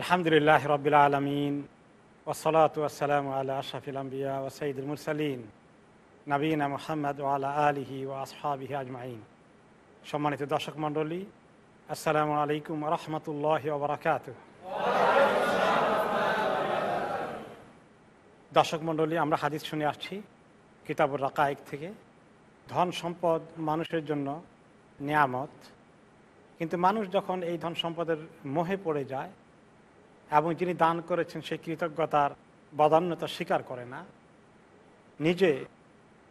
আলহামদুলিল্লাহ রবিল আলমিন ওসলাত ওসালাম আল্লাহ আশাফিল আম্বিয়া ও সঈদুল মুরসালিন নবীনা মোহাম্মদ ওয়ালা আলিহি ও আসহাবিহি আজমাইন। সম্মানিত দর্শক মণ্ডলী, আসসালামু আলাইকুম রহমতুল্লাহ ওবরাকাত দর্শক মণ্ডলী, আমরা হাদিস শুনে আসছি কিতাবুর রাকায়েক থেকে। ধন সম্পদ মানুষের জন্য নিয়ামত। কিন্তু মানুষ যখন এই ধন সম্পদের মোহে পড়ে যায় এবং যিনি দান করেছেন সেই কৃতজ্ঞতার বদান্যতা স্বীকার করে না। নিজে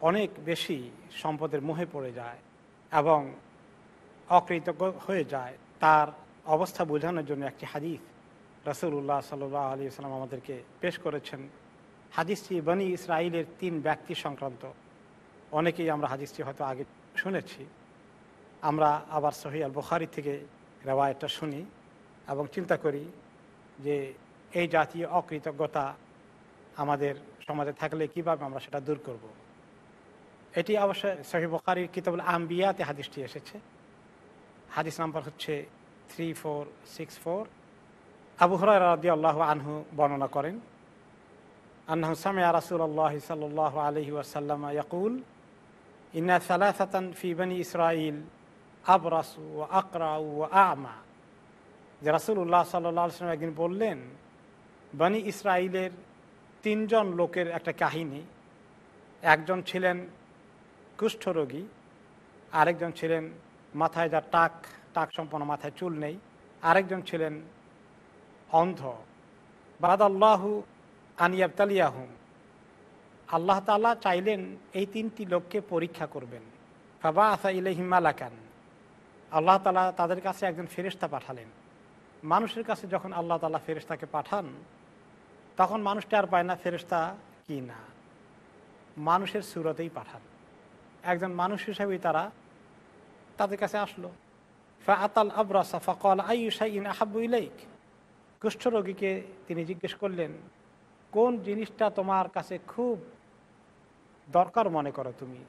অনেক বেশি সম্পদের মোহে পড়ে যায় এবং অকৃতজ্ঞ হয়ে যায়। তার অবস্থা বোঝানোর জন্য একটি হাদিস রসুল্লাহ সাল্লাহ আলী সাল্লাম আমাদেরকে পেশ করেছেন। হাদিসটি বনি ইসরায়েলের তিন ব্যক্তি সংক্রান্ত। অনেকেই আমরা হাদিসটি হয়তো আগে শুনেছি। আমরা আবার সহি আল বুখারি থেকে রেওয়ায়তটা শুনি এবং চিন্তা করি যে এই জাতীয় অকৃতজ্ঞতা আমাদের সমাজে থাকলে কীভাবে আমরা সেটা দূর করব। এটি অবশ্যই সহি বখারির কিতাবুল আম্বিয়াতে হাদিসটি এসেছে। হাদিস নাম্বার হচ্ছে থ্রি ফোর সিক্স ফোর আবু হরাই রাদি আল্লাহ আনহু বর্ণনা করেন আন্নাহু সামিয়া রাসুল আল্লাহ সাল্লাহ আলহি ওয়াসাল্লাম ইয়াকুল, ইন্না সালাসাতান ফি বনি ইসরাইল আবরাসু আকরা ও আমা। যে রাসুল্লাহ সাল্লাম একদিন বললেন, বনি ইসরায়েলের তিনজন লোকের একটা কাহিনী। একজন ছিলেন কুষ্ঠরোগী, আরেকজন ছিলেন মাথায় যা টাক টাক সম্পন্ন মাথায় চুল নেই, আরেকজন ছিলেন অন্ধ। বাদাল্লাহু আনিয়াবতালিয়াহুম আল্লাহ তালা চাইলেন এই তিনটি লোককে পরীক্ষা করবেন। ফাবা আসা ইলহিম মালাকান। আল্লাহ তালা তাদের কাছে একজন ফেরিস্তা পাঠালেন। মানুষের কাছে যখন আল্লাহ তালা ফেরিস্তাকে পাঠান, তখন মানুষটা আর পায় না ফেরিস্তা কি না? মানুষের সুরতেই পাঠান। একজন মানুষ হিসাবেই তারা তাদের কাছে আসলো। ফা আতাল আবরাসা ফকল আইসাইন আহাবু ইলাইক? কুষ্ঠরোগীকে তিনি জিজ্ঞেস করলেন, কোন জিনিসটা তোমার কাছে খুব দরকার মনে করো তুমি?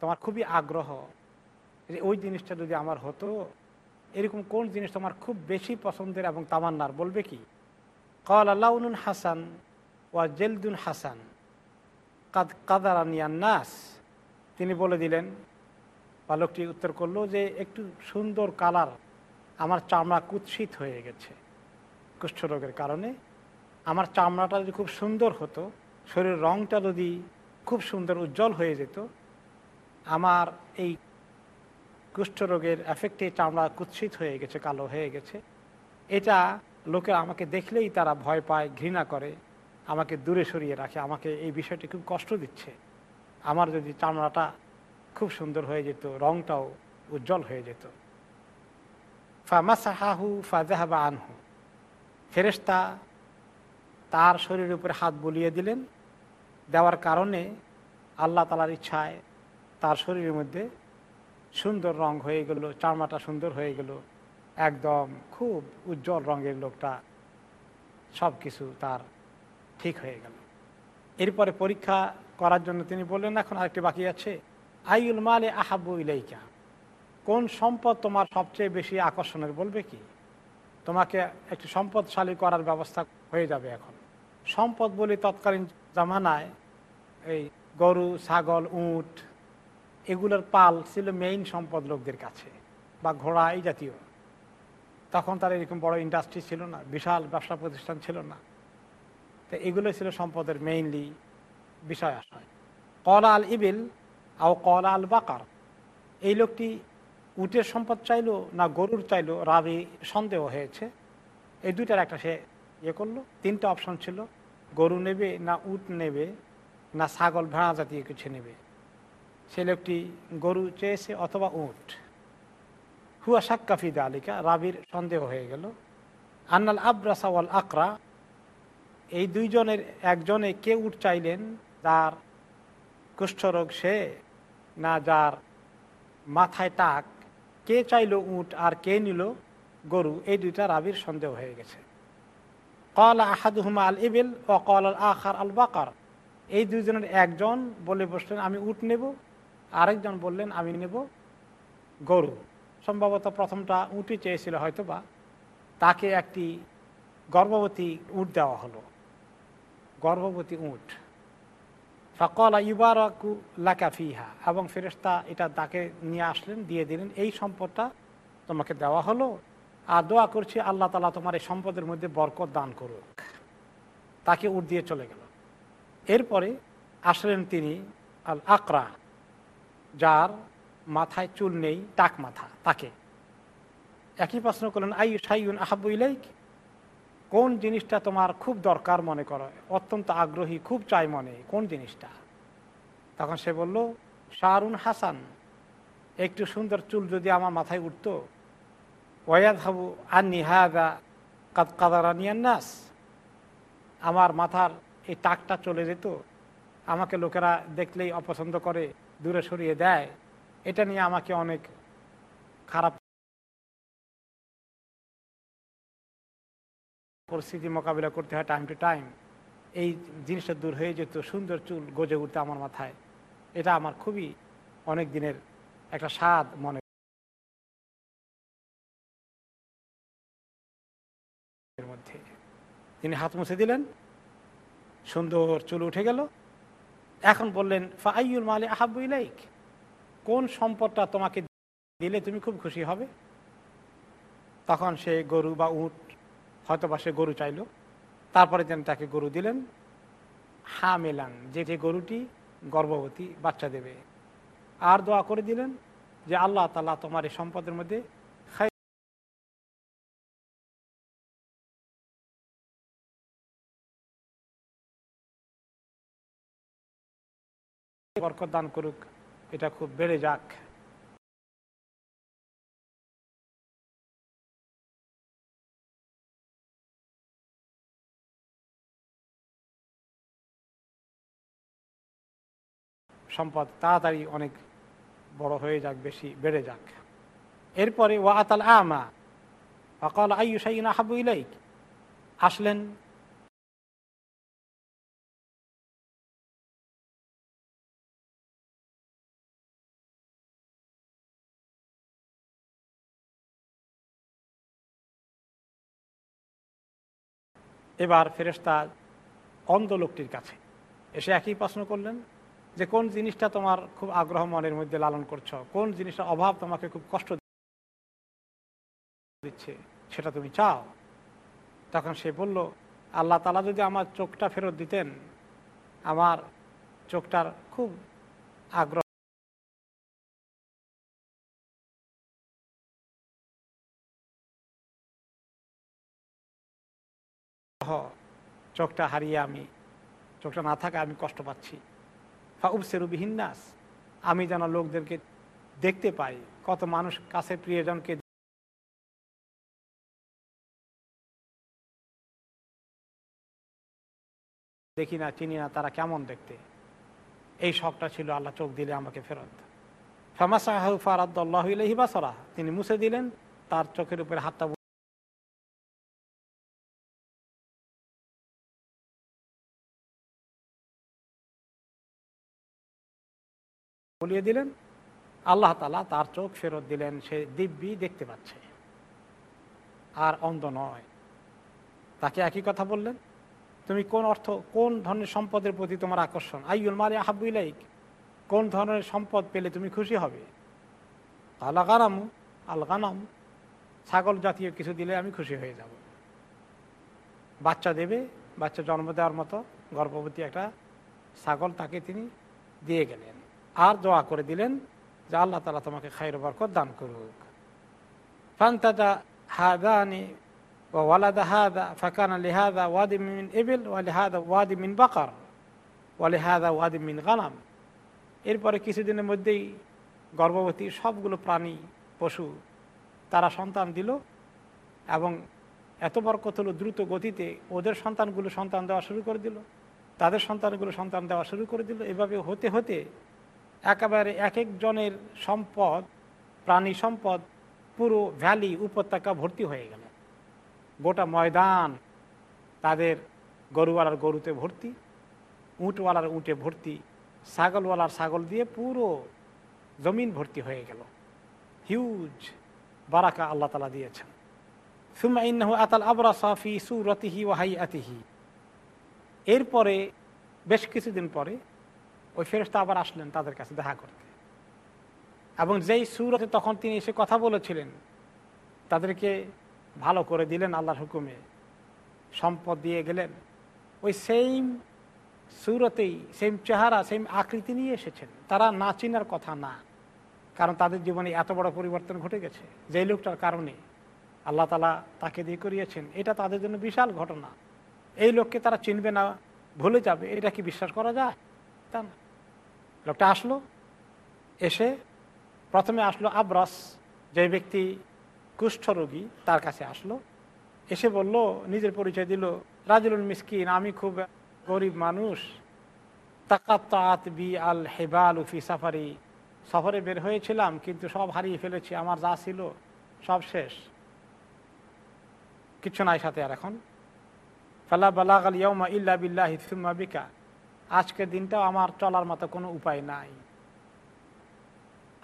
তোমার খুবই আগ্রহ যে ওই জিনিসটা যদি আমার হতো এরকম কোন জিনিস তোমার খুব বেশি পছন্দের এবং তামান্নার? বলবে কি? কল আল্লাউনুন হাসান ওয়া জেলদুন হাসান, কাদ কাদারানিয়ান নাস তিনি বলে দিলেন। বা বালকটি উত্তর করল যে, একটু সুন্দর কালার, আমার চামড়া কুৎসিত হয়ে গেছে কুষ্ঠরোগের কারণে। আমার চামড়াটা যদি খুব সুন্দর হতো, শরীরের রঙটা যদি খুব সুন্দর উজ্জ্বল হয়ে যেত, আমার এই কুষ্ঠরোগের এফেক্টে চামড়া কুৎসিত হয়ে গেছে, কালো হয়ে গেছে। এটা লোকে আমাকে দেখলেই তারা ভয় পায়, ঘৃণা করে, আমাকে দূরে সরিয়ে রাখে, আমাকে এই বিষয়টি খুব কষ্ট দিচ্ছে। আমার যদি চামড়াটা খুব সুন্দর হয়ে যেত, রংটাও উজ্জ্বল হয়ে যেত। ফামাসাহাহু ফাজাহাবা আনহু। ফেরেস্তা তার শরীরের উপরে হাত বুলিয়ে দিলেন। দেওয়ার কারণে আল্লাহ তালার ইচ্ছায় তার শরীরের মধ্যে সুন্দর রং হয়ে গেল, চারমাটা সুন্দর হয়ে গেল, একদম খুব উজ্জ্বল রঙের লোকটা সব কিছু তার ঠিক হয়ে গেল। এরপরে পরীক্ষা করার জন্য তিনি বললেন, এখন আরেকটি বাকি আছে। আইউল মালে আহাবু ইলাইকা। কোন সম্পদ তোমার সবচেয়ে বেশি আকর্ষণের বলবে কি? তোমাকে একটি সম্পদশালী করার ব্যবস্থা হয়ে যাবে এখন। সম্পদ বলে তৎকালীন জামানায় এই গরু, ছাগল, উঁট এগুলোর পাল ছিল মেইন সম্পদ লোকদের কাছে, বা ঘোড়া এই জাতীয়। তখন তার এরকম বড় ইন্ডাস্ট্রি ছিল না, বিশাল ব্যবসা প্রতিষ্ঠান ছিল না। তো এগুলো ছিল সম্পদের মেইনলি বিষয় আশয় কলা আল ইবিল আও কলা আল বাকার, এই লোকটি উটের সম্পদ চাইলো না গরুর চাইলো রাবি সন্দেহ হয়েছে। এই দুইটার একটা সে ইয়ে করল, তিনটা অপশন ছিল, গরু নেবে না উট নেবে, না ছাগল ভেড়া জাতীয় কিছু নেবে। সে লোকটি গরু চেয়েছে অথবা উট। হুয়া সাক্কাফিদা আলিকা রাবির সন্দেহ হয়ে গেল। আন্নাল আব্রাসাওয়াল আকরা, এই দুইজনের একজনে কে উট চাইলেন? যার কুষ্ঠরোগ সে, না যার মাথায় টাক কে চাইল উট আর কে নিল গরু? এই দুইটা রাবির সন্দেহ হয়ে গেছে। কল আহাদুহুমা আল ইবিল ও কল আল আখার আল বাকার। এই দুইজনের একজন বলে বসলেন, আমি উট নেব। আরেকজন বললেন, আমি নেব গরু। সম্ভবত প্রথমটা উঁটি চেয়েছিল হয়তো বা তাকে একটি গর্ভবতী উট দেওয়া হলো। গর্ভবতী উট। ফকলা ইবারাকু লাকাফিহা এবং ফেরেস্তা এটা তাকে নিয়ে আসলেন, দিয়ে দিলেন, এই সম্পদটা তোমাকে দেওয়া হলো। আর দোয়া করছি আল্লাহ তালা তোমার এই সম্পদের মধ্যে বরকত দান করুক। তাকে উঠ দিয়ে চলে গেল। এরপরে আসলেন তিনি আল আকরা যার মাথায় চুল নেই, টাক মাথা, তাকে। একই প্রশ্ন করলেন আই সাইউন আহাবু ইলাইক? কোন জিনিসটা তোমার খুব দরকার মনে করো? অত্যন্ত আগ্রহী, খুব চাই মনে, কোন জিনিসটা? তখন সে বলল, শাহরুন হাসান, একটু সুন্দর চুল যদি আমার মাথায় উঠত ওয়াদ হাবু আন্নি হাদা কাদ কাদারানিয়ান নাস আমার মাথার এই টাকটা চলে যেত, আমাকে লোকেরা দেখলেই অপছন্দ করে দূরে সরিয়ে দেয়, এটা নিয়ে আমাকে অনেক খারাপ পরিস্থিতি মোকাবিলা করতে হয় টাইম টু টাইম এই জিনিসটা দূর হয়ে যেত, সুন্দর চুল গজে উঠতে আমার মাথায়। এটা আমার খুবই অনেক দিনের একটা স্বাদ মনে মধ্যে। তিনি হাত মুছে দিলেন, সুন্দর চুল উঠে গেল। এখন বললেন ফাইউল মালে আহাবু ইলাইক? কোন সম্পদটা তোমাকে দিলে তুমি খুব খুশি হবে? তখন সে গরু বা উট হয়তো বা সে গরু চাইল। তারপরে যেন তাকে গরু দিলেন হা মেলান যে যে গরুটি গর্ভবতী বাচ্চা দেবে। আর দোয়া করে দিলেন যে আল্লাহ তালা তোমার এই সম্পদের মধ্যে বরকত দান করুক। এটা খুব বেড়ে যাক। সম্পদ তাড়াতাড়ি অনেক বড় হয়ে যাক, বেশি বেড়ে যাক। এরপরে, ওয়া আতাল আমা অকাল আয়ু সাইন আহাবু ইলাইক। আসলেন এবার ফেরেস্তা অন্ধ লোকটির কাছে এসে একই প্রশ্ন করলেন যে কোন জিনিসটা তোমার খুব আগ্রহ মনের মধ্যে লালন করছ? কোন জিনিসটার অভাব তোমাকে খুব কষ্ট দিচ্ছে? সেটা তুমি চাও? তখন সে বলল, আল্লাহ তালা যদি আমার চোখটা ফেরত দিতেন, আমার চোখটার খুব আগ্রহ চোখটা হারিয়ে আমি, চোখটা না থাকা আমি কষ্ট পাচ্ছি। ফাউবসেরুবিহীন নাস, আমি যেন লোকদেরকে দেখতে পাই, কত মানুষ কাছে প্রিয়জনকে দেখি না, চিনি না, তারা কেমন দেখতে? এই শখটা ছিল আল্লাহ চোখ দিলে আমাকে ফেরত। ফামাসাহু ফারাদ্দাল্লাহ ইলাহি বাসরা তিনি মুছে দিলেন, তার চোখের উপরে হাতটা বলিয়ে দিলেন, আল্লাহ তালা তার চোখ ফেরত দিলেন, সে দিব্যি দেখতে পাচ্ছে। আর অন্ধ নয়। তাকে একই কথা বললেন, তুমি কোন অর্থ, কোন ধরনের সম্পদের প্রতি তোমার আকর্ষণ? আইউল মারে আহাবুইলাইক কোন ধরনের সম্পদ পেলে তুমি খুশি হবে? আল্লাহ গানামু, আল গানাম। ছাগল জাতীয় কিছু দিলে আমি খুশি হয়ে যাব। বাচ্চা দেবে, বাচ্চা জন্ম দেওয়ার মতো গর্ভবতী একটা ছাগল তাকে তিনি দিয়ে গেলেন। আর দোয়া করে দিলেন যে আল্লাহ তালা তোমাকে খাইর বরকত দান করুক। হাদানি ওয়ালাদা বাকার এরপরে কিছুদিনের মধ্যেই গর্ভবতী সবগুলো প্রাণী, পশু তারা সন্তান দিল এবং এত বরকত হলো দ্রুত গতিতে ওদের সন্তানগুলো সন্তান দেওয়া শুরু করে দিল, তাদের সন্তানগুলো সন্তান দেওয়া শুরু করে দিল। এভাবে হতে হতে একেবারে এক একজনের সম্পদ, প্রাণী সম্পদ, পুরো ভ্যালি উপত্যকা ভর্তি হয়ে গেল। গোটা ময়দান তাদের গরুওয়ালার গরুতে ভর্তি, উঁটওয়ালার উঁটে ভর্তি, ছাগলওয়ালার ছাগল দিয়ে পুরো জমিন ভর্তি হয়ে গেল। হিউজ বারাকা আল্লাহ তালা দিয়েছেন। সুমাইন্নাহু আতাল আবরা সাফি সুরতিহি ওয়াহাই আতিহি এরপরে, বেশ কিছুদিন পরে ওই ফেরস্তা আবার আসলেন তাদের কাছে দেখা করতে। এবং যেই সুরতে তখন তিনি এসে কথা বলেছিলেন, তাদেরকে ভালো করে দিলেন আল্লাহর হুকুমে। সম্পদ দিয়ে গেলেন। ওই সেইম সুরতেই সেম চেহারা সেম আকৃতি নিয়ে এসেছেন। তারা না চিনার কথা না, কারণ তাদের জীবনে এত বড় পরিবর্তন ঘটে গেছে। যেই লোকটার কারণে আল্লাহ তালা তাকে দিয়ে করিয়েছেন, এটা তাদের জন্য বিশাল ঘটনা। এই লোককে তারা চিনবে না, ভুলে যাবে, এটা কি বিশ্বাস করা যায়? তা না। লোকটা আসলো, এসে প্রথমে আসলো আব্রাস, যে ব্যক্তি কুষ্ঠরোগী তার কাছে আসলো। এসে বলল, নিজের পরিচয় দিল রাজুল মিসকিন, আমি খুব গরিব মানুষ। তাকাত বি আল হেবাল উফি সাফারি। সফরে বের হয়েছিলাম, কিন্তু সব হারিয়ে ফেলেছি, আমার যা ছিল সব শেষ। কিছু নাই সাথে আর এখন। ফাল্লা বালাগ আল ইয়মা ইল্লা বিল্লাহ সুম্মা বিকা। আজকের দিনটাও আমার চলার মতো কোনো উপায় নাই।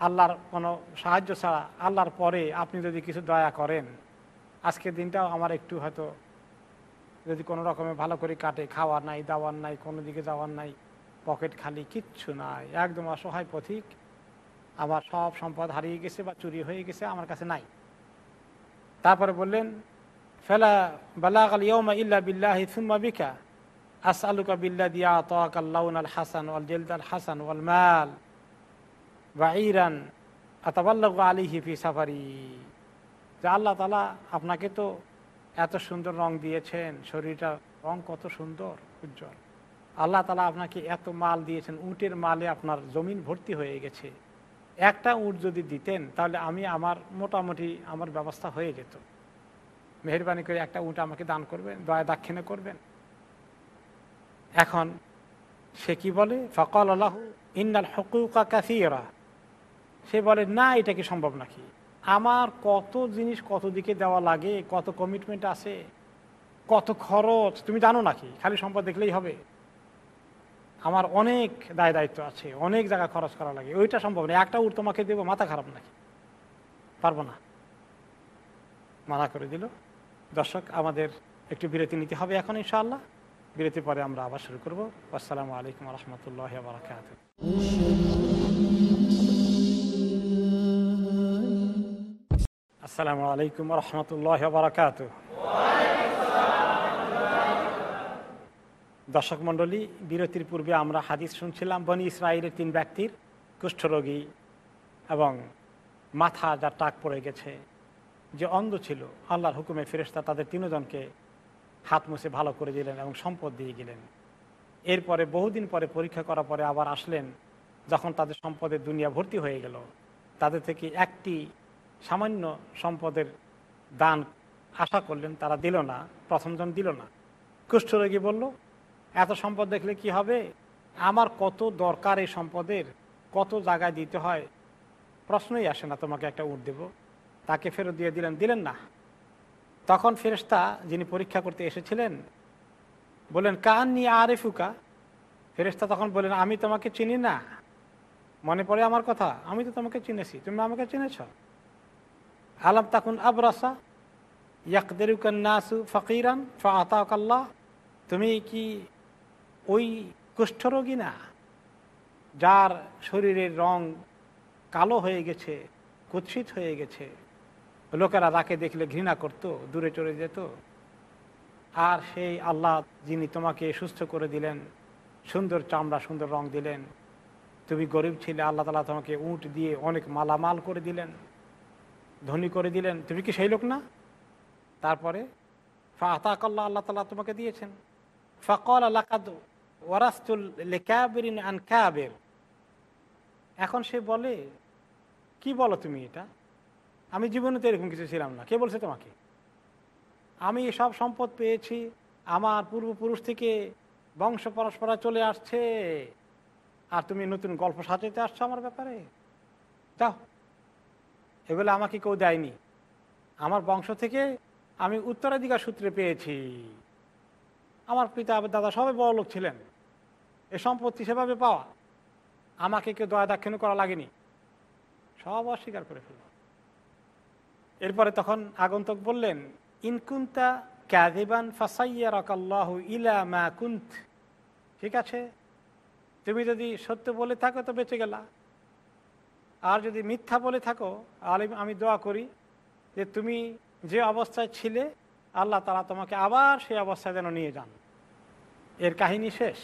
আল্লাহর কোনো সাহায্য ছাড়া, আল্লাহর পরে আপনি যদি কিছু দয়া করেন, আজকের দিনটাও আমার একটু হয়তো যদি কোনো রকমে ভালো করে কাটে, খাওয়ার নাই, দাওয়ার নাই, কোনো দিকে যাওয়ার নাই, পকেট খালি, কিচ্ছু নাই, একদম অসহায় পথিক, আমার সব সম্পদ হারিয়ে গেছে বা চুরি হয়ে গেছে আমার কাছে নাই। তারপরে বললেন, ফেলা বালাগ আল ইয়মা ইল্লা বিল্লাহ সুম্মা বিকা। বিল্লা দিয়া আল হাসান আল হাসান ফি সাফারি। যে আল্লাহ তালা আপনাকে তো এত সুন্দর রং দিয়েছেন, শরীরটা রং কত সুন্দর, উজ্জ্বল। আল্লাহ তালা আপনাকে এত মাল দিয়েছেন, উটের মালে আপনার জমিন ভর্তি হয়ে গেছে। একটা উট যদি দিতেন, তাহলে আমি আমার মোটামুটি আমার ব্যবস্থা হয়ে যেত। মেহরবানি করে একটা উট আমাকে দান করবেন দয়া দাক্ষিণে করবেন। এখন সে কি বলে? ফকল আল্লাহ ইন্নাল হকুকা কাসিরা। সে বলে, না, এটা কি সম্ভব নাকি? আমার কত জিনিস কত দিকে দেওয়া লাগে, কত কমিটমেন্ট আছে, কত খরচ, তুমি জানো নাকি? খালি সম্পদ দেখলেই হবে। আমার অনেক দায় দায়িত্ব আছে, অনেক জায়গা খরচ করা লাগে। ওইটা সম্ভব না। একটা উঠ তোমাকে দেবো, মাথা খারাপ নাকি? পারব না। মানা করে দিল। দর্শক, আমাদের একটু বিরতি নিতে হবে এখন, ইনশাআল্লাহ। বিরতি পরে আমরা আবার শুরু করব। আসসালামু আলাইকুম রহমতুল্লাহ বারকাত আসসালামু আলাইকুম রহমতুল্লাহ বারকাত দর্শক মণ্ডলী, বিরতির পূর্বে আমরা হাদিস শুনছিলাম, বনি ইসরায়েলের তিন ব্যক্তির কুষ্ঠরোগী এবং মাথা যার টাক পড়ে গেছে, যে অন্ধ ছিল। আল্লাহর হুকুমে ফেরেস্তা তাদের তিনজনকে হাত মুছে ভালো করে দিলেন এবং সম্পদ দিয়ে গেলেন। এরপরে বহুদিন পরে পরীক্ষা করার পরে আবার আসলেন, যখন তাদের সম্পদের দুনিয়া ভর্তি হয়ে গেল। তাদের থেকে একটি সামান্য সম্পদের দান আশা করলেন, তারা দিল না, প্রথমজন দিল না। কুষ্ঠরোগী বলল, এত সম্পদ দেখলে কি হবে? আমার কত দরকার এই সম্পদের? কত জায়গায় দিতে হয়? প্রশ্নই আসে না, তোমাকে একটা উঠ দেব। তাকে ফেরত দিয়ে দিলেন দিলেন না। তখন ফেরেস্তা যিনি পরীক্ষা করতে এসেছিলেন বললেন কান নিয়ে আরেফুকা? ফেরেস্তা তখন বলেন আমি তোমাকে চিনি না। মনে পড়ে আমার কথা? আমি তো তোমাকে চিনেছি। তুমি আমাকে চিনেছ? আলাম তখন আবরাসা? ইয়াকদেরুকান্নাসু ফকিরান ফাতাকাল্লাহ তুমি কি ওই কুষ্ঠরোগী না? যার শরীরের রং কালো হয়ে গেছে, কুৎসিত হয়ে গেছে লোকেরা তাকে দেখলে ঘৃণা করত, দূরে চলে যেত। আর সেই আল্লাহ যিনি তোমাকে সুস্থ করে দিলেন, সুন্দর চামড়া, সুন্দর রং দিলেন, তুমি গরিব ছিলে, আল্লাহ তালা তোমাকে উঁট দিয়ে অনেক মালামাল করে দিলেন, ধনী করে দিলেন। তুমি কি সেই লোক না? তারপরে ফাহতাকাল্লাহ আল্লাহ তালা তোমাকে দিয়েছেন। ফকল আল্লাকাদ ওয়ারাস্তুল লেকাবিরিন এখন সে বলে, কি বলো তুমি এটা? আমি জীবনে তো এরকম কিছু ছিলাম না। কে বলছে তোমাকে? আমি সব সম্পদ পেয়েছি, আমার পূর্বপুরুষ থেকে বংশ পরস্পরা চলে আসছে। আর তুমি নতুন গল্প সাজাতে আসছো আমার ব্যাপারে? যাও। এগুলো আমাকে কেউ দেয়নি। আমার বংশ থেকে আমি উত্তরাধিকার সূত্রে পেয়েছি। আমার পিতা দাদা সবাই বড় লোক ছিলেন। এ সম্পত্তি সেভাবে পাওয়া। আমাকে কেউ দয়া দাক্ষিণ্য করা লাগেনি। সব অস্বীকার করে ফেলল। এরপরে তখন আগন্তক বললেন ইনকুন্তা ক্যাদিবান ফাসাইয়া রকাল্লাহ ইলা মা কুন্ত। ঠিক আছে? তুমি যদি সত্য বলে থাকো তো বেঁচে গেলা। আর যদি মিথ্যা বলে থাকো, আলিম, আমি দোয়া করি যে তুমি যে অবস্থায় ছিলে, আল্লাহ তালা তোমাকে আবার সেই অবস্থায় যেন নিয়ে যান। এর কাহিনী শেষ।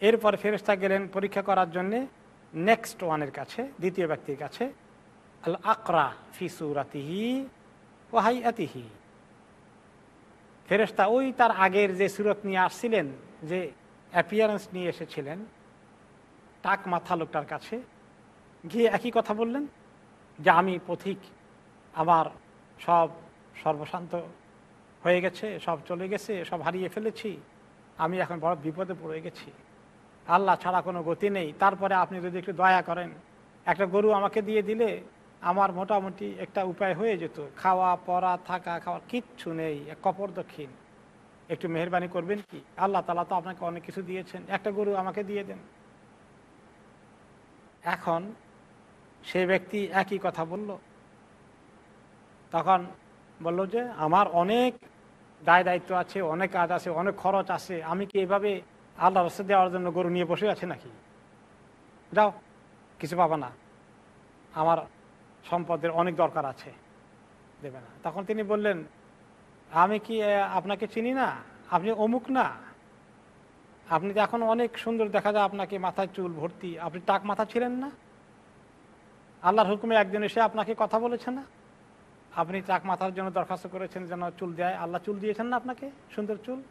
এরপর ফেরেস্তা গেলেন পরীক্ষা করার জন্যে নেক্সট ওয়ানের কাছে, দ্বিতীয় ব্যক্তির কাছে। আল আকরা ফিসুরাতিহি ওহাই আতিহি ফেরেস্তা ওই তার আগের যে সুরত নিয়ে আসছিলেন, যে অ্যাপিয়ারেন্স নিয়ে এসেছিলেন, টাক মাথা লোকটার কাছে, গিয়ে একই কথা বললেন, যে আমি পথিক, আমার সব সর্বশান্ত হয়ে গেছে, সব চলে গেছে, সব হারিয়ে ফেলেছি, আমি এখন বড় বিপদে পড়ে গেছি। আল্লাহ ছাড়া কোনো গতি নেই, তারপরে আপনি যদি একটু দয়া করেন, একটা গরু আমাকে দিয়ে দিলে আমার মোটামুটি একটা উপায় হয়ে যেত। খাওয়া, পড়া, থাকা, খাওয়া কিচ্ছু নেই কপর দক্ষিণ। একটু মেহরবানি করবেন কি? আল্লাহ তালা তো আপনাকে অনেক কিছু দিয়েছেন। একটা গরু আমাকে দিয়ে দেন। এখন সে ব্যক্তি একই কথা বলল। তখন বলল যে, আমার অনেক দায় দায়িত্ব আছে, অনেক কাজ আছে, অনেক খরচ আছে। আমি কি এভাবে আল্লাহ রসে দেওয়ার জন্য গরু নিয়ে বসে আছে নাকি? যাও কিছু পাবা না। আমার সম্পদের অনেক দরকার আছে। দেবে না। তখন তিনি বললেন, আমি কি আপনাকে চিনি না? আপনি অমুক না? আপনি তো এখন অনেক সুন্দর দেখা যায় আপনাকে মাথায় চুল ভর্তি। আপনি টাক মাথা ছিলেন না? আল্লাহর হুকুমে একজন এসে আপনাকে কথা বলেছে না? আপনি টাক মাথার জন্য দরখাস্ত করেছেন যেন চুল দেয়? আল্লাহ চুল দিয়েছেন না আপনাকে? সুন্দর চুল?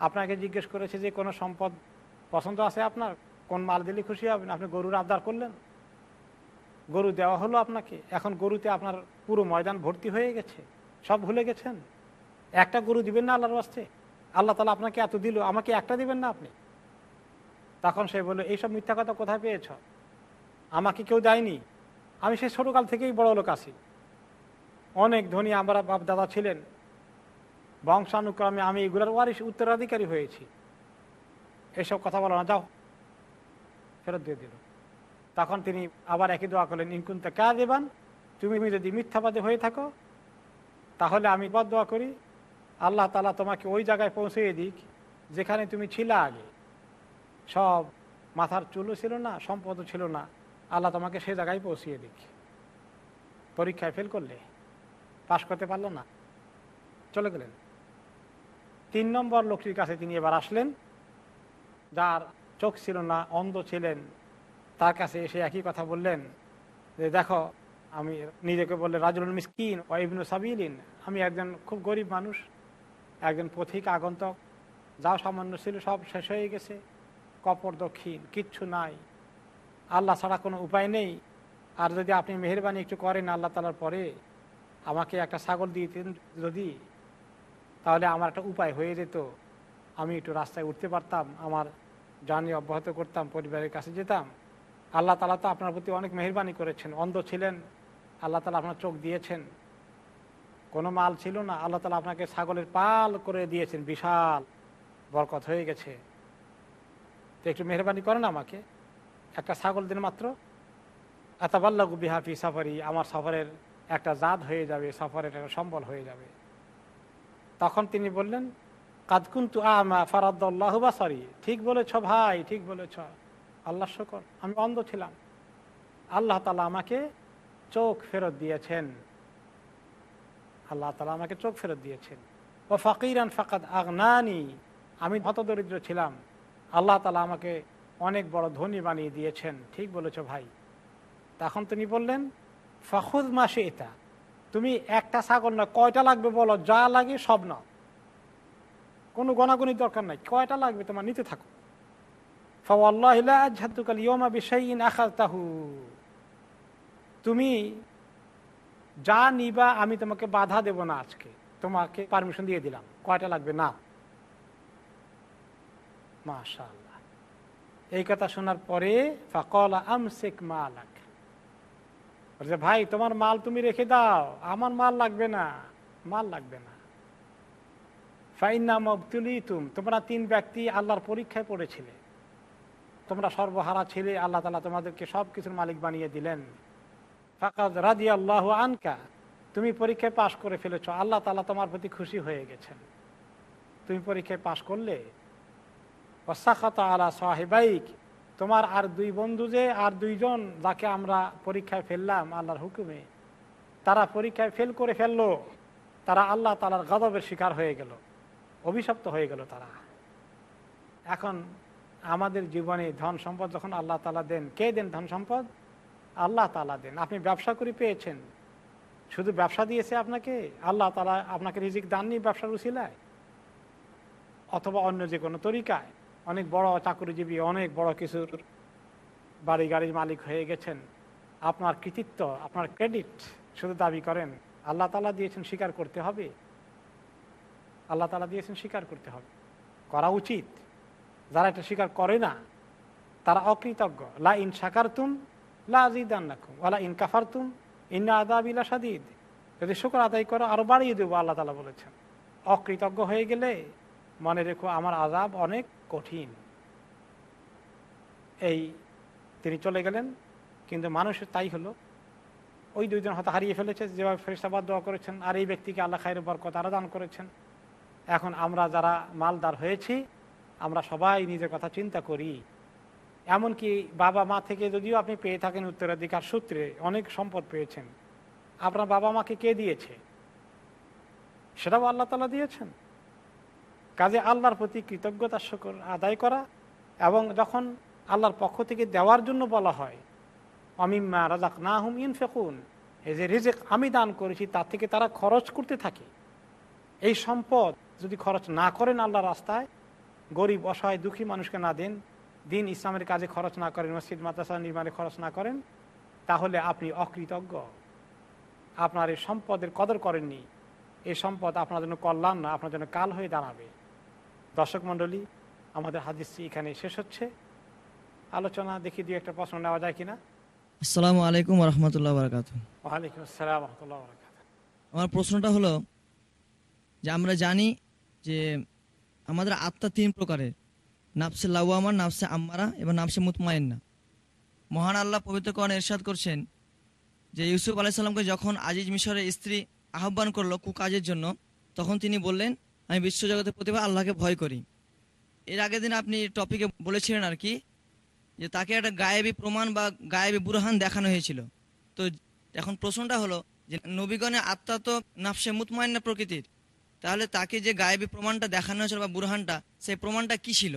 আপনাকে জিজ্ঞেস করেছে যে, কোনো সম্পদ পছন্দ আছে আপনার? কোন মাল দিলে খুশি হবেন? আপনি গরুর আবদার করলেন? গরু দেওয়া হলো আপনাকে। এখন গরুতে আপনার পুরো ময়দান ভর্তি হয়ে গেছে। সব ভুলে গেছেন? একটা গরু দিবেন না আল্লাহর বাস্তে আল্লাহ তালা আপনাকে এত দিল, আমাকে একটা দিবেন না আপনি? তখন সে বলল, এইসব মিথ্যা কথা কোথায় পেয়েছ? আমাকে কেউ দেয়নি। আমি সেই ছোটোকাল থেকেই বড় লোক আছি। অনেক ধনী আমরা বাপ দাদা ছিলেন। বংশানুক্রমে আমি এগুলোর ওয়ারিস উত্তরাধিকারী হয়েছি। এসব কথা বলো না, যাও। ফেরত দিয়ে দিল। তখন তিনি আবার একই দোয়া করলেন ইনকুন্তে কা দেবান তুমি যদি মিথ্যাবাদী হয়ে থাকো, তাহলে আমি বদ দোয়া করি, আল্লাহ তালা তোমাকে ওই জায়গায় পৌঁছিয়ে দিক যেখানে তুমি ছিলা আগে। সব মাথার চুলও ছিল না সম্পদও ছিল না, আল্লাহ তোমাকে সে জায়গায় পৌঁছিয়ে দিক। পরীক্ষায় ফেল করলে, পাশ করতে পারল না। চলে গেলেন। তিন নম্বর লোকটির কাছে তিনি এবার আসলেন, যার চোখ ছিল না, অন্ধ ছিলেন তার কাছে এসে একই কথা বললেন যে, দেখো, আমি নিজেকে বললে রাজুল মিসকিন ও ইবনু সাবিলিন। আমি একজন খুব গরিব মানুষ, একজন পথিক আগন্তক। যা সামান্য ছিল সব শেষ হয়ে গেছে। কপর দক্ষিণ, কিচ্ছু নাই। আল্লাহ ছাড়া কোনো উপায় নেই। আর যদি আপনি মেহরবানি একটু করেন আল্লাহ তালার পরে, আমাকে একটা ছাগল দিতেন যদি, তাহলে আমার একটা উপায় হয়ে যেত। আমি একটু রাস্তায় উঠতে পারতাম, আমার জার্নি অব্যাহত করতাম, পরিবারের কাছে যেতাম। আল্লাহ তালা তো আপনার প্রতি অনেক মেহরবানি করেছেন, অন্ধ ছিলেন, আল্লাহ তালা আপনার চোখ দিয়েছেন। কোনো মাল ছিল না, আল্লাহ তালা আপনাকে ছাগলের পাল করে দিয়েছেন, বিশাল বরকত হয়ে গেছে। তো একটু মেহরবানি করেন আমাকে। একটা ছাগল দিন মাত্র। এতাবাল্লাগু বিহাফি সাফারি, আমার সফরের একটা জাত হয়ে যাবে, সফরের একটা সম্বল হয়ে যাবে। তখন তিনি বললেন কাদকুন্তু আমা ফারাদ্দাল্লাহ বাসারি। ঠিক বলেছ ভাই, ঠিক বলেছ। আল্লাহ শকর, আমি অন্ধ ছিলাম। আল্লাহ তালা আমাকে চোখ ফেরত দিয়েছেন। আল্লাহ তালা আমাকে চোখ ফেরত দিয়েছেন। ও ফকিরান ফাকাদ আগনানি, আমি হতদরিদ্র ছিলাম। আল্লাহ তালা আমাকে অনেক বড় ধনী বানিয়ে দিয়েছেন। ঠিক বলেছ ভাই। তখন তিনি বললেন, ফখুদ মাসে এটা তুমি একটা ছাগল না কয়টা লাগবে বলো? যা লাগে সব নাও। কোনো গণাগণির দরকার নাই, কয়টা লাগবে তোমার নিতে থাকো। তুমি যা নিবা আমি তোমাকে বাধা দেব না আজকে। তোমাকে পারমিশন দিয়ে দিলাম। কয়টা লাগবে না মাশাল্লাহ এই কথা শোনার পরে ভাই, তোমার মাল তুমি রেখে দাও। আমার মাল লাগবে না। মাল লাগবে না। ফাইনা মবতুলি তুম তোমরা তিন ব্যক্তি আল্লাহর পরীক্ষায় পড়েছিলে। তোমরা সর্বহারা ছিলে, আল্লাহ তালা তোমাদেরকে সব কিছুর মালিক বানিয়ে দিলেন। ফাকাদ রাদি আল্লাহ আনকা, তুমি পরীক্ষায় পাশ করে ফেলেছ, আল্লাহ তালা তোমার প্রতি খুশি হয়ে গেছেন। তুমি পরীক্ষায় পাশ করলে অসাখাত আলা সাহেবাইক, তোমার আর দুই বন্ধু যে, আর দুইজন যাকে আমরা পরীক্ষায় ফেললাম আল্লাহর হুকুমে, তারা পরীক্ষায় ফেল করে ফেলল, তারা আল্লাহ তালার গদবের শিকার হয়ে গেল, অভিশপ্ত হয়ে গেল তারা। এখন আমাদের জীবনে ধন সম্পদ যখন আল্লাহ তালা দেন, কে দেন ধন সম্পদ? আল্লাহ তালা দেন। আপনি ব্যবসা করে পেয়েছেন। শুধু ব্যবসা দিয়েছে আপনাকে? আল্লাহ তালা আপনাকে রিজিক দাননি ব্যবসার উচিলায় অথবা অন্য যে কোনো তরিকায়? অনেক বড় চাকরিজীবী, অনেক বড় কিছুর বাড়ি গাড়ির মালিক হয়ে গেছেন। আপনার কৃতিত্ব, আপনার ক্রেডিট শুধু দাবি করেন, আল্লাহ তালা দিয়েছেন স্বীকার করতে হবে? আল্লাহ তালা দিয়েছেন স্বীকার করতে হবে। করা উচিত। যারা এটা স্বীকার করে না, তারা অকৃতজ্ঞ। লা ইন সাকারতুম লা আজিদান রাখুম ওলা ইন কাফারতুম, ইন্না আদাবিলা সাদিদ যদি শুক্র আদায় করো আরও বাড়িয়ে দেবো, আল্লাহ তালা বলেছেন। অকৃতজ্ঞ হয়ে গেলে মনে রেখো, আমার আজাব অনেক কঠিন। এই তিনি চলে গেলেন, কিন্তু মানুষের তাই হলো। ওই দুইজন হয়তো হারিয়ে ফেলেছে, যেভাবে ফেরিস্তাবাদ দোয়া করেছেন, আর এই ব্যক্তিকে আল্লাহ খায়ের বরকত আরও দান করেছেন। এখন আমরা যারা মালদার হয়েছি আমরা সবাই নিজের কথা চিন্তা করি। এমনকি বাবা মা থেকে যদিও আপনি পেয়ে থাকেন উত্তরাধিকার সূত্রে অনেক সম্পদ পেয়েছেন। আপনার বাবা মাকে কে দিয়েছে? সেটাও আল্লাহ তালা দিয়েছেন। কাজে আল্লাহর প্রতি কৃতজ্ঞতা শকর আদায় করা এবং যখন আল্লাহর পক্ষ থেকে দেওয়ার জন্য বলা হয়, অমিম্মা রাজাক না হুম ইন ফেকুন এই যে রিজেক আমি দান করেছি তার থেকে তারা খরচ করতে থাকে। এই সম্পদ যদি খরচ না করেন আল্লাহ রাস্তায় গরিব অসহায় দুঃখী মানুষকে না দেন। দিন ইসলামের কাজে খরচ না করেন মসজিদ মাদ্রাসা নির্মাণে খরচ না করেন তাহলে আপনি অকৃতজ্ঞ। আপনার এই সম্পদের কদর করেননি। এই সম্পদ আপনার জন্য কল্যাণ না আপনার জন্য কাল হয়ে দাঁড়াবে। দর্শক মণ্ডলী আমাদের হাদিসটি এখানে শেষ হচ্ছে। আলোচনা দেখি দুই একটা প্রশ্ন নেওয়া যায় কিনা? আসসালামু আলাইকুম রহমতুল্লাহ বারকাত ওয়ালাইকুম আসসালাম রহমতুল্লাহ বরকাত আমার প্রশ্নটা হলো যে আমরা জানি যে আমাদের আত্মা তিন প্রকারের। নাফসে লাউয়ামার নাফসে আম্মারা এবং নাফসে মুতমাইন্না। মহান আল্লাহ পবিত্রকরণ এরশাদ করছেন যে ইউসুফ আলাইসাল্লামকে যখন আজিজ মিশরের স্ত্রী আহ্বান করল কুকাজের জন্য, তখন তিনি বললেন, আমি বিশ্বজগতের প্রতিভা আল্লাহকে ভয় করি। এর আগের দিন আপনি টপিকে বলেছিলেন আর কি, যে তাকে একটা গায়েবী প্রমাণ বা গায়েবী বুরহান দেখানো হয়েছিল। তো এখন প্রশ্নটা হলো যে নবীগণের আত্মা তো নাফসে মুতমাইন্না প্রকৃতির। তাহলে তাকে যে গায়েবী প্রমাণটা দেখানো হয়েছিল বা বুরহানটা, সেই প্রমাণটা কি ছিল?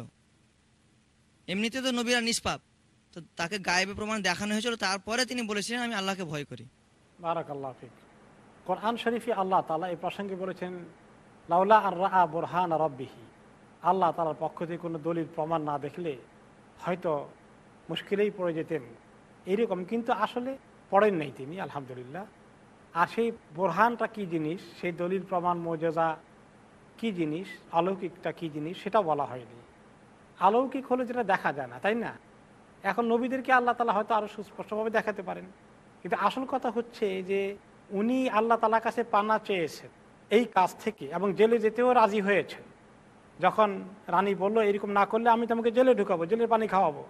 এমনিতে তো নবীরা নিষ্পাপ। তো তাকে গায়েবী প্রমাণ দেখানো হয়েছিল, তারপরে তিনি বলেছিলেন, আমি আল্লাহকে ভয় করি। বারাক আল্লাহ কোরআন শরীফি আল্লাহ তালা এই প্রসঙ্গে বলেছেন, লাউলা আর রা বোরহান রব্বিহি। আল্লাহ তালার পক্ষ থেকে কোনো দলিল, প্রমাণ না দেখলে হয়তো মুশকিলেই পড়ে যেতেন। এইরকম কিন্তু আসলে পড়েন নাই তিনি, আলহামদুলিল্লাহ। আর সেই বোরহানটা কি জিনিস? সেই দলিল প্রমাণ মর্যাদা কি জিনিস? অলৌকিকটা কি জিনিস? সেটা বলা হয়নি। অলৌকিক হলে যেটা দেখা যায় না, তাই না? এখন নবীদেরকে আল্লাহ তালা হয়তো আরও সুস্পষ্টভাবে দেখাতে পারেন। কিন্তু আসল কথা হচ্ছে যে, উনি আল্লাহ তালার কাছে পানা চেয়েছেন এই কাজ থেকে এবং জেলে যেতেও রাজি হয়েছেন। যখন রানী বলল, এরকম না করলে আমি তোমাকে জেলে ঢুকাবো, জেলের পানি খাওয়াবো।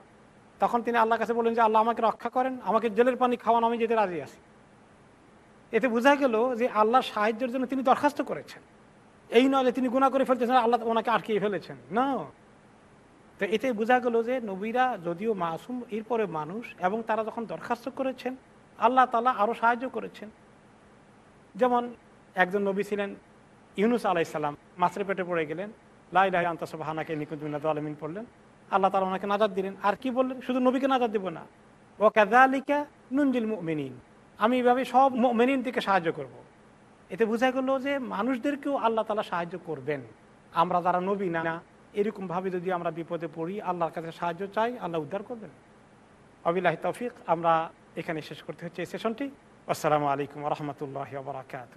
তখন তিনি আল্লাহর কাছে বললেন যে, আল্লাহ আমাকে রক্ষা করেন, আমাকে জেলের পানি খাওয়ানো, আমি যেতে রাজি আছি। এতে বোঝা গেল যে আল্লাহর সাহায্যের জন্য তিনি দরখাস্ত করেছেন। এই নয় যে তিনি গুণা করে ফেলতেছেন, আল্লাহ ওনাকে আটকিয়ে ফেলেছেন। না। তো এতে বোঝা গেল যে নবীরা যদিও মাসুম, এরপরে মানুষ এবং তারা যখন দরখাস্ত করেছেন, আল্লাহ তালা আরও সাহায্য করেছেন। যেমন একজন নবী ছিলেন ইউনুস আলাইসাল্লাম মাছের পেটে পড়ে গেলেন লাই লাই আন্তঃসভানাকে নিকুদ্দিনাদ আলমিন পড়লেন। আল্লাহ তালা ওনাকে নাজাদ দিলেন। আর কি বললেন? শুধু নবীকে নাজাদ দিব না। ও কাজালিকা নুনজিল মেনিন আমি এভাবে সব মেনিন থেকে সাহায্য করব। এতে বোঝা গেল যে মানুষদেরকেও আল্লাহ তালা সাহায্য করবেন। আমরা যারা নবী না, এরকমভাবে যদি আমরা বিপদে পড়ি, আল্লাহর কাছে সাহায্য চাই, আল্লাহ উদ্ধার করবেন। অবিলাহ তৌফিক, আমরা এখানে শেষ করতে হচ্ছে এই সেশনটি। আসসালামু আলাইকুম রহমতুল্লাহ বারাকাত